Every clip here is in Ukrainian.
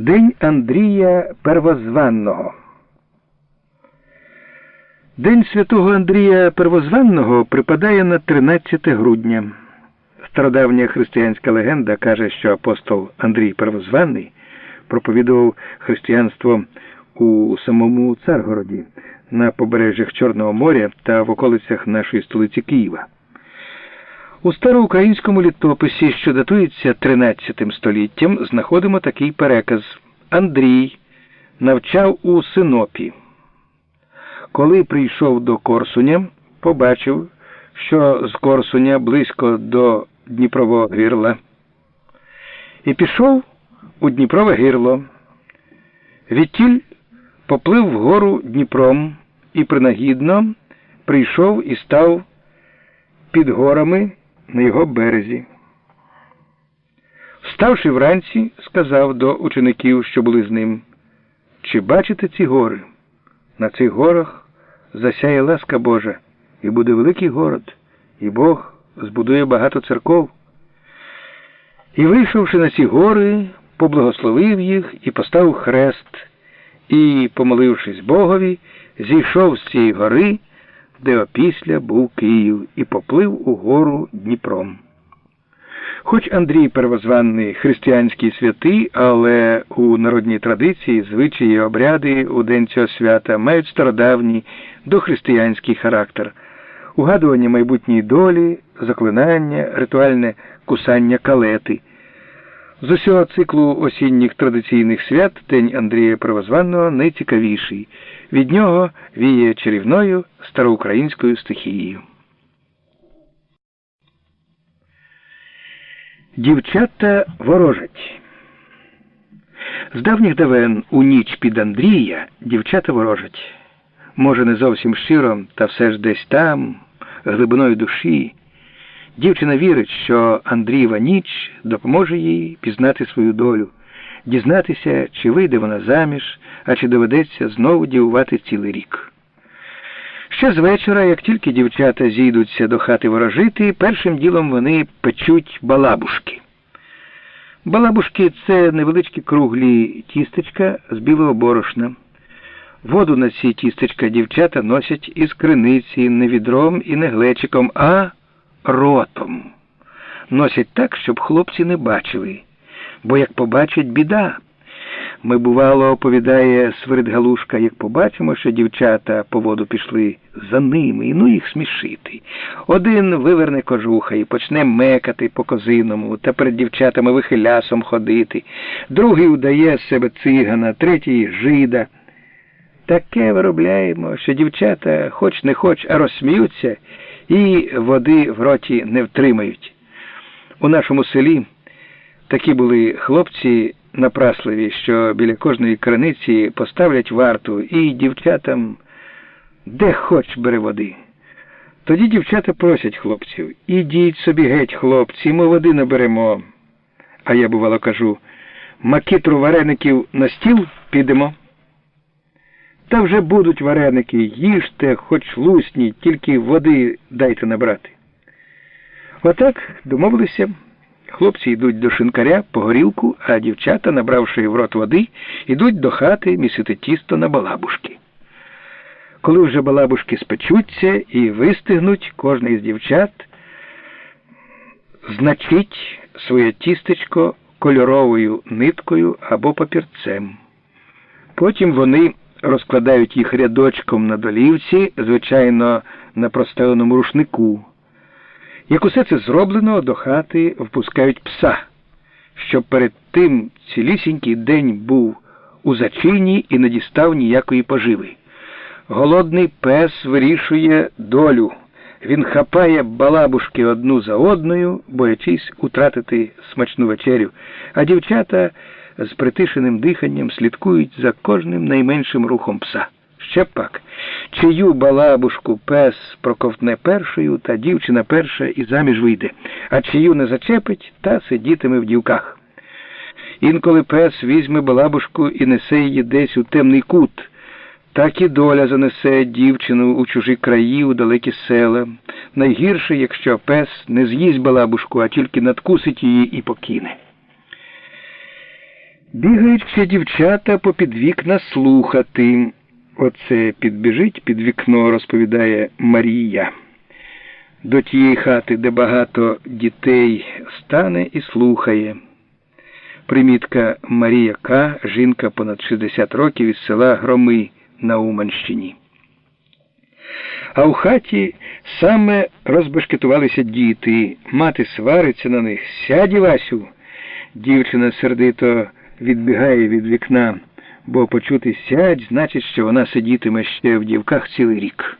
День Андрія Первозванного. День святого Андрія Первозванного припадає на 13 грудня. Стародавня християнська легенда каже, що апостол Андрій Первозванний проповідував християнство у самому Царгороді на побережжях Чорного моря та в околицях нашої столиці Києва. У староукраїнському літописі, що датується 13 століттям, знаходимо такий переказ. Андрій навчав у Синопі. Коли прийшов до Корсуня, побачив, що з Корсуня близько до Дніпрового гирла, і пішов у Дніпрове гирло. Відтіль поплив вгору Дніпром і принагідно прийшов і став під горами на його березі. Вставши вранці, сказав до учеників, що були з ним, чи бачите ці гори? На цих горах засяє ласка Божа, і буде великий город, і Бог збудує багато церков. І, вийшовши на ці гори, поблагословив їх і поставив хрест, і, помолившись Богові, зійшов з цієї гори де опісля був Київ і поплив у гору Дніпром. Хоч Андрій Первозванний християнський святий, але у народній традиції звичаї обряди у день цього свята мають стародавній дохристиянський характер, угадування майбутньої долі, заклинання, ритуальне кусання калети. З усього циклу осінніх традиційних свят День Андрія Первозванного найцікавіший. Від нього віє чарівною староукраїнською стихією. Дівчата ворожать. З давніх давен у ніч під Андрія дівчата ворожать. Може, не зовсім щиро, та все ж десь там, глибиною душі. Дівчина вірить, що Андрієва ніч допоможе їй пізнати свою долю, дізнатися, чи вийде вона заміж, а чи доведеться знову дівувати цілий рік. Ще з вечора, як тільки дівчата зійдуться до хати ворожити, першим ділом вони печуть балабушки. Балабушки це невеличкі круглі тістечка з білого борошна. Воду на ці тістечка дівчата носять із криниці не відром і не глечиком, а ротом. Носять так, щоб хлопці не бачили, бо як побачать біда. Ми, бувало, оповідає Свирид Галушка, як побачимо, що дівчата по воду пішли за ними, і ну їх смішити. Один виверне кожуха і почне мекати по козиному та перед дівчатами вихилясом ходити, другий удає з себе цигана, третій жида. Таке виробляємо, що дівчата, хоч не хоч, а розсміються і води в роті не втримають. У нашому селі такі були хлопці напрасливі, що біля кожної криниці поставлять варту і дівчатам де хоч бере води. Тоді дівчата просять хлопців ідіть собі геть, хлопці, ми води наберемо. А я, бувало, кажу макітру вареників на стіл підемо. Та вже будуть вареники, їжте, хоч лусні, тільки води дайте набрати. Отак домовилися. Хлопці йдуть до шинкаря по горілку, а дівчата, набравши в рот води, йдуть до хати місити тісто на балабушки. Коли вже балабушки спечуться і вистигнуть, кожна із дівчат значить своє тістечко кольоровою ниткою або папірцем. Потім вони розкладають їх рядочком на долівці, звичайно, на простеленому рушнику. Як усе це зроблено, до хати впускають пса, щоб перед тим цілісінький день був у зачині і не дістав ніякої поживи. Голодний пес вирішує долю. Він хапає балабушки одну за одною, боячись утратити смачну вечерю, а дівчата з притишеним диханням слідкують за кожним найменшим рухом пса. Ще пак, чию балабушку пес проковтне першою, та дівчина перша і заміж вийде, а чию не зачепить, та сидітиме в дівках. Інколи пес візьме балабушку і несе її десь у темний кут. Так і доля занесе дівчину у чужі краї, у далекі села. Найгірше, якщо пес не з'їсть балабушку, а тільки надкусить її і покине. Бігають ще дівчата попід вікна слухати. Оце підбіжить під вікно, розповідає Марія. До тієї хати, де багато дітей стане і слухає. Примітка Марія К. Жінка понад 60 років із села Громи на Уманщині. А у хаті саме розбешкетувалися діти. Мати свариться на них. Сядь, Васю. Дівчина сердито відбігає від вікна, бо почути сядь, значить, що вона сидітиме ще в дівках цілий рік.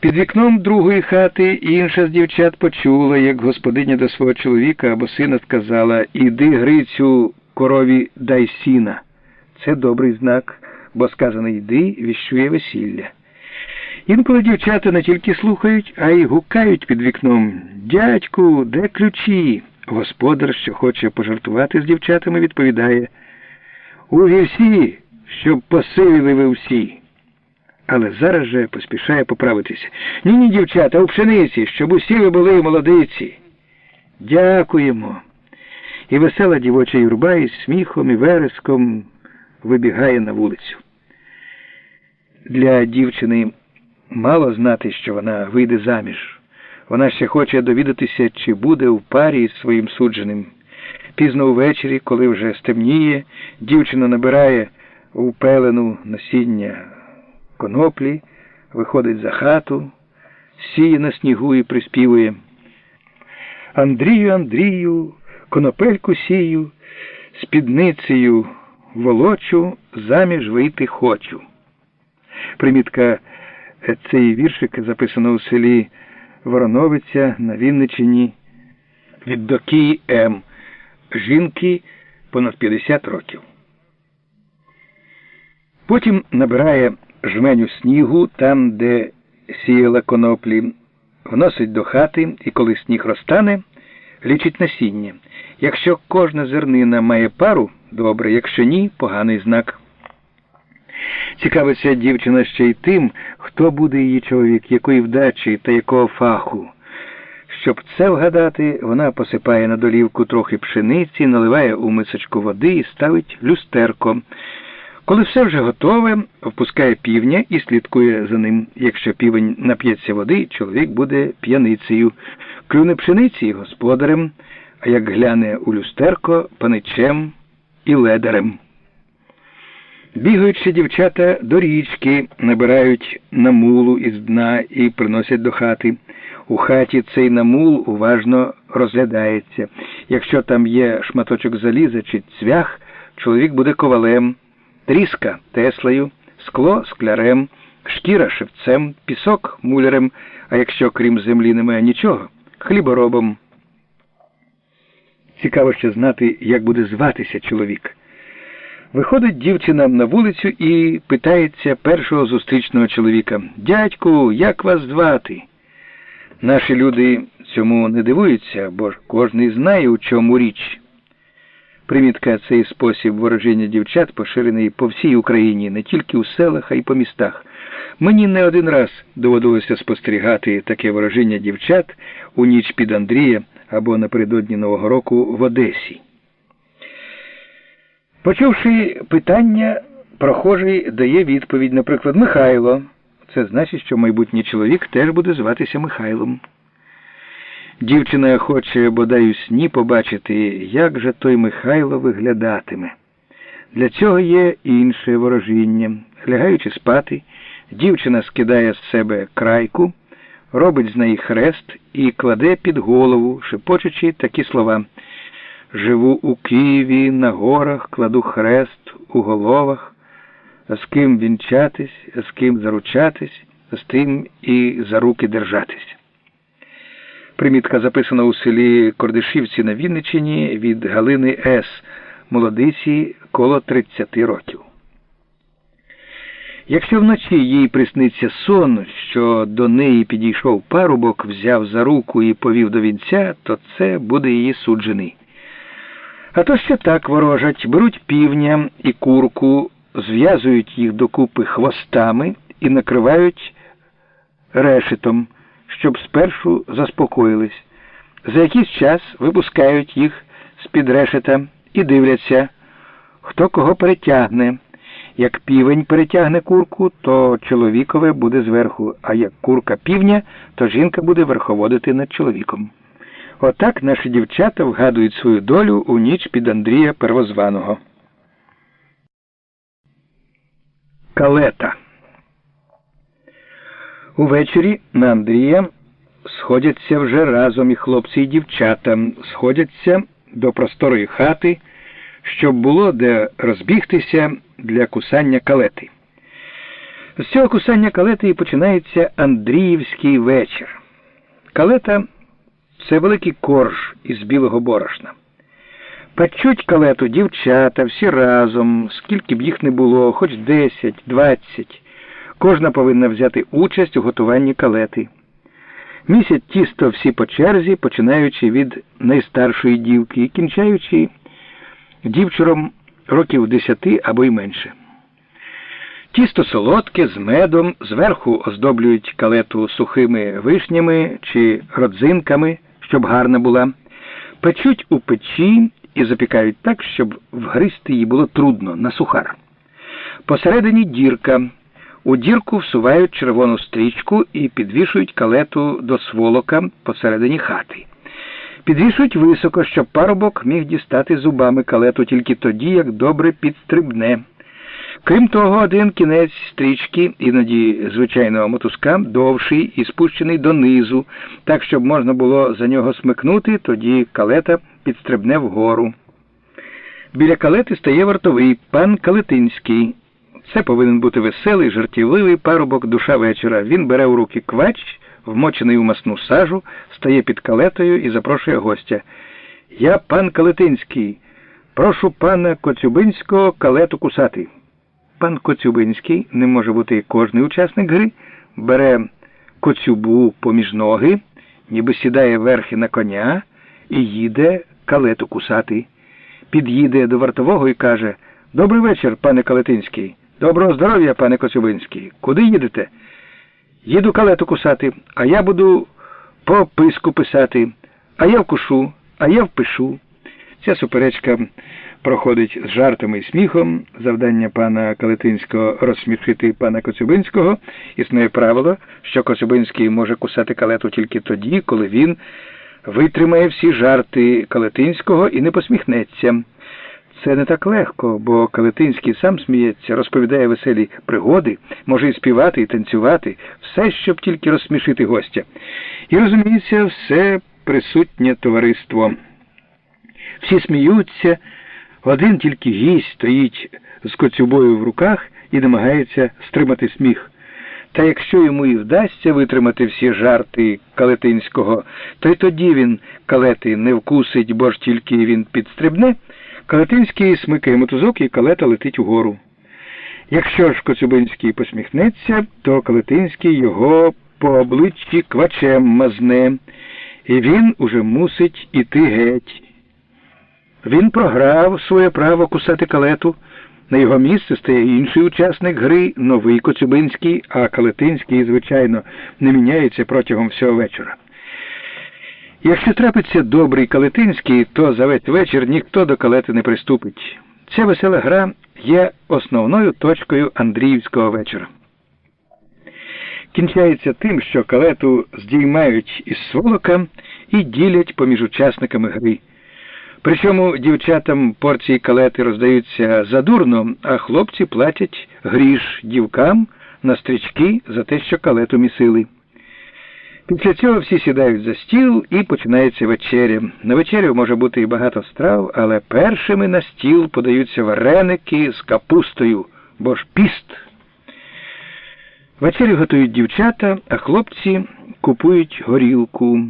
Під вікном другої хати інша з дівчат почула, як господиня до свого чоловіка або сина сказала Іди, Грицю, корові дай сіна. Це добрий знак, бо сказано йди, віщує весілля. Інколи дівчата не тільки слухають, а й гукають під вікном Дядьку, де ключі? Господар, що хоче пожартувати з дівчатами, відповідає У вівсі, щоб посилили ви всі. Але зараз же поспішає поправитися. Ні, ні, дівчата, у пшениці, щоб усі ви були молодиці. Дякуємо. І весела дівоча юрба із сміхом і вереском вибігає на вулицю. Для дівчини мало знати, що вона вийде заміж. Вона ще хоче довідатися, чи буде в парі з своїм судженим. Пізно увечері, коли вже стемніє, дівчина набирає у пелену насіння коноплі, виходить за хату, сіє на снігу і приспівує. Андрію, Андрію, конопельку сію, спідницею волочу, заміж вийти хочу. Примітка цей віршик записано у селі Вороновиця на Вінничині від Докії М. Жінки понад 50 років. Потім набирає жменю снігу там, де сіяла коноплі, вносить до хати і коли сніг розтане, лічить насіння. Якщо кожна зернина має пару, добре, якщо ні, поганий знак. Цікавиться дівчина ще й тим, хто буде її чоловік, якої вдачі та якого фаху. Щоб це вгадати, вона посипає на долівку трохи пшениці, наливає у мисочку води і ставить люстерко. Коли все вже готове, впускає півня і слідкує за ним. Якщо півень нап'ється води, чоловік буде п'яницею, клюне пшениці господарем, а як гляне у люстерко паничем і ледарем. Бігаючи дівчата до річки, набирають намулу із дна і приносять до хати. У хаті цей намул уважно розглядається. Якщо там є шматочок заліза чи цвях, чоловік буде ковалем, тріска теслею, скло склярем, шкіра шевцем, пісок мулярем, а якщо крім землі немає нічого, хліборобом. Цікаво ще знати, як буде зватися чоловік. Виходить дівчина на вулицю і питається першого зустрічного чоловіка Дядьку, як вас звати? Наші люди цьому не дивуються, бо ж кожний знає, у чому річ. Примітка цей спосіб ворожіння дівчат поширений по всій Україні, не тільки у селах, а й по містах. Мені не один раз доводилося спостерігати таке ворожіння дівчат у ніч під Андрія або напередодні Нового року в Одесі. Почувши питання, прохожий дає відповідь, наприклад, Михайло. Це значить, що майбутній чоловік теж буде зватися Михайлом. Дівчина хоче бодай у сні побачити, як же той Михайло виглядатиме. Для цього є інше ворожіння. Лягаючи спати, дівчина скидає з себе крайку, робить з неї хрест і кладе під голову, шепочучи такі слова. Живу у Києві, на горах, кладу хрест у головах, з ким вінчатись, з ким заручатись, з тим і за руки держатись. Примітка записана у селі Кордишівці на Вінниччині від Галини С. Молодиці коло 30 років. Якщо вночі їй присниться сон, що до неї підійшов парубок, взяв за руку і повів до вінця, то це буде її суджений. А то ще так ворожать, беруть півня і курку, зв'язують їх докупи хвостами і накривають решетом, щоб спершу заспокоїлись. За якийсь час випускають їх з-під решета і дивляться, хто кого перетягне. Як півень перетягне курку, то чоловікове буде зверху, а як курка півня, то жінка буде верховодити над чоловіком. Отак наші дівчата вгадують свою долю у ніч під Андрія Первозваного. Калета Увечері на Андрія сходяться вже разом і хлопці і дівчата, сходяться до просторої хати, щоб було де розбігтися для кусання калети. З цього кусання калети і починається Андріївський вечір. Калета це великий корж із білого борошна. Печуть калету дівчата всі разом, скільки б їх не було, хоч десять, двадцять. Кожна повинна взяти участь у готуванні калети. Місять тісто всі по черзі, починаючи від найстаршої дівки і кінчаючи дівчуром років десяти або й менше. Тісто солодке з медом, зверху оздоблюють калету сухими вишнями чи родзинками, щоб гарна була, печуть у печі і запікають так, щоб вгризти її було трудно на сухар. Посередині дірка. У дірку всувають червону стрічку і підвішують калету до сволока посередині хати. Підвішують високо, щоб парубок міг дістати зубами калету тільки тоді, як добре підстрибне. Крім того, один кінець стрічки, іноді звичайного мотузка, довший і спущений донизу, так, щоб можна було за нього смикнути, тоді калета підстрибне вгору. Біля калети стає вартовий пан Калетинський. Це повинен бути веселий, жартівливий парубок душа вечора. Він бере у руки квач, вмочений у масну сажу, стає під калетою і запрошує гостя. Я пан Калетинський. Прошу пана Коцюбинського калету кусати. Пан Коцюбинський не може бути кожний учасник гри, бере коцюбу поміж ноги, ніби сідає верхи на коня і їде калету кусати. Під'їде до вартового і каже Добрий вечір, пане Калетинський. Доброго здоров'я, пане Коцюбинський. Куди їдете? Їду калету кусати, а я буду по писку писати, а я вкушу, а я впишу. Ця суперечка проходить з жартами і сміхом. Завдання пана Калетинського розсмішити пана Коцюбинського. Існує правило, що Коцюбинський може кусати калету тільки тоді, коли він витримає всі жарти Калетинського і не посміхнеться. Це не так легко, бо Калетинський сам сміється, розповідає веселі пригоди, може і співати, і танцювати, все, щоб тільки розсмішити гостя. І розуміється, все присутнє товариство. Всі сміються, один тільки гість стоїть з коцюбою в руках і намагається стримати сміх. Та якщо йому і вдасться витримати всі жарти Калетинського, то й тоді він калети не вкусить, бо ж тільки він підстрибне. Калетинський смикає мотузок і калета летить угору. Якщо ж Коцюбинський посміхнеться, то Калетинський його по обличчі квачем мазне, і він уже мусить іти геть. Він програв своє право кусати калету. На його місце стає інший учасник гри, новий Коцюбинський, а Калетинський, звичайно, не міняється протягом всього вечора. Якщо трапиться добрий Калетинський, то за весь вечір ніхто до калети не приступить. Ця весела гра є основною точкою Андріївського вечора. Кінчається тим, що калету здіймають із сволока і ділять поміж учасниками гри. Причому дівчатам порції калети роздаються задурно, а хлопці платять гріш дівкам на стрічки за те, що калету місили. Після цього всі сідають за стіл і починається вечеря. На вечерю може бути і багато страв, але першими на стіл подаються вареники з капустою, бо ж піст. Вечерю готують дівчата, а хлопці купують горілку.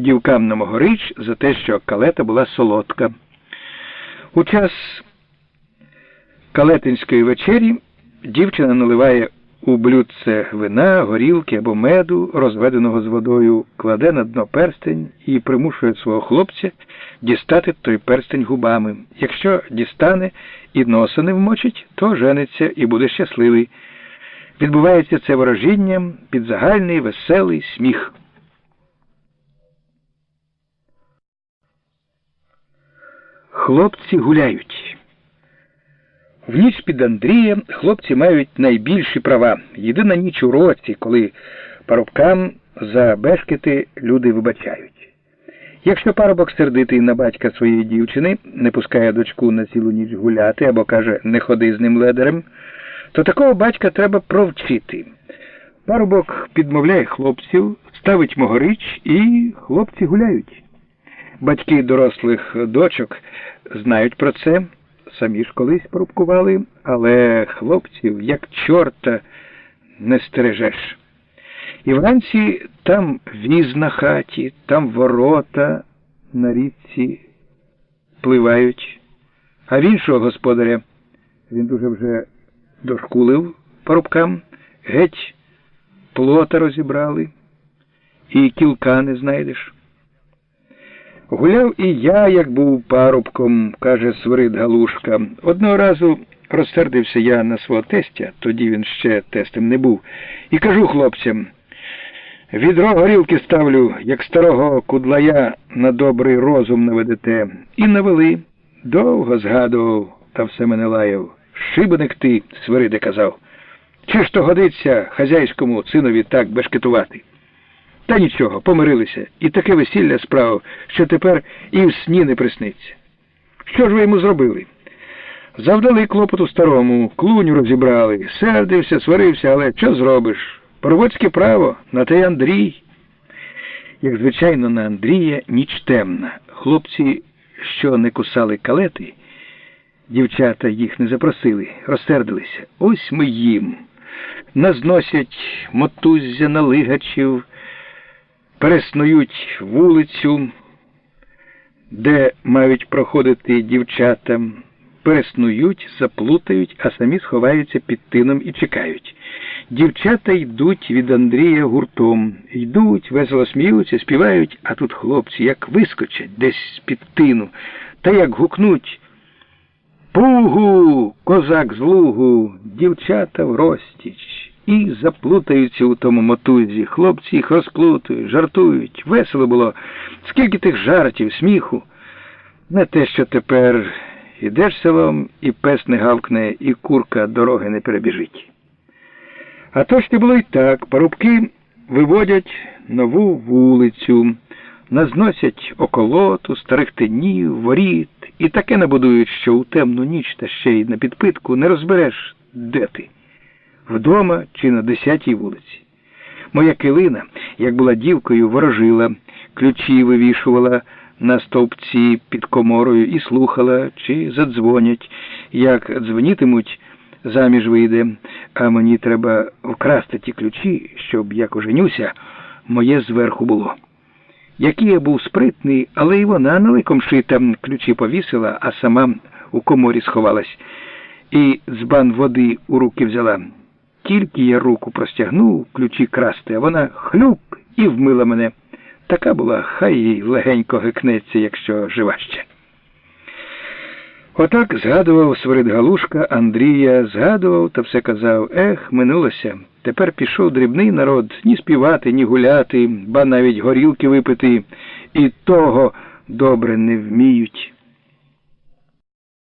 Дівкам на могорич за те, що калета була солодка. У час калетинської вечері дівчина наливає у блюдце вина, горілки або меду, розведеного з водою, кладе на дно перстень і примушує свого хлопця дістати той перстень губами. Якщо дістане і носа не вмочить, то жениться і буде щасливий. Відбувається це ворожінням під загальний веселий сміх. Хлопці гуляють. В ніч під Андрієм хлопці мають найбільші права. Єдина ніч у році, коли парубкам за бешкети люди вибачають. Якщо парубок сердитий на батька своєї дівчини, не пускає дочку на цілу ніч гуляти або каже не ходи з ним ледарем, то такого батька треба провчити. Парубок підмовляє хлопців, ставить могорич і хлопці гуляють. Батьки дорослих дочок знають про це, самі ж колись порубкували, але хлопців, як чорта, не стережеш. І вранці там віз на хаті, там ворота на річці пливають, а в іншого господаря він дуже вже дошкулив парубкам, геть плота розібрали, і кілка не знайдеш. Гуляв і я, як був парубком, каже Свирид Галушка. Одного разу розсердився я на свого тестя, тоді він ще тестем не був, і кажу хлопцям. Відро горілки ставлю, як старого кудлая на добрий розум наведете. І навели. Довго згадував, та все мене лаяв. Шибеник ти, Свириде казав. Чи ж то годиться хазяйському синові так бешкетувати? Та нічого, помирилися, і таке весілля справив, що тепер і в сні не присниться. Що ж ви йому зробили? Завдали клопоту старому, клуню розібрали, сердився, сварився, але що зробиш? Проводське право, на те Андрій. Як звичайно, на Андрія ніч темна. Хлопці, що не кусали калети, дівчата їх не запросили, розсердилися. Ось ми їм. Назносять мотуззя налигачів, переснують вулицю, де мають проходити дівчата, переснують, заплутають, а самі сховаються під тином і чекають. Дівчата йдуть від Андрія гуртом, йдуть, весело сміються, співають, а тут хлопці як вискочать десь з-під тину, та як гукнуть. Пугу, козак з лугу, дівчата в розтіч. І заплутаються у тому мотузі. Хлопці їх розплутують, жартують. Весело було. Скільки тих жартів, сміху. Не те, що тепер ідеш селом, і пес не гавкне, і курка дороги не перебіжить. А то ще було й так. Парубки виводять нову вулицю, назносять околоту, старих тинів, воріт, і таке набудують, що у темну ніч та ще й на підпитку не розбереш, де ти вдома чи на десятій вулиці. Моя килина, як була дівкою, ворожила, ключі вивішувала на стовпці під коморою і слухала, чи задзвонять, як дзвонітимуть, заміж вийде, а мені треба вкрасти ті ключі, щоб як оженюся, моє зверху було. Який я був спритний, але й вона на ликом шита ключі повісила, а сама у коморі сховалась, і збан води у руки взяла. Тільки я руку простягнув, ключі красти, а вона хлюп і вмила мене. Така була, хай їй легенько гикнеться, якщо жива ще. Отак згадував Свирид Галушка Андрія, згадував та все казав ех, минулося. Тепер пішов дрібний народ ні співати, ні гуляти, ба навіть горілки випити, і того добре не вміють.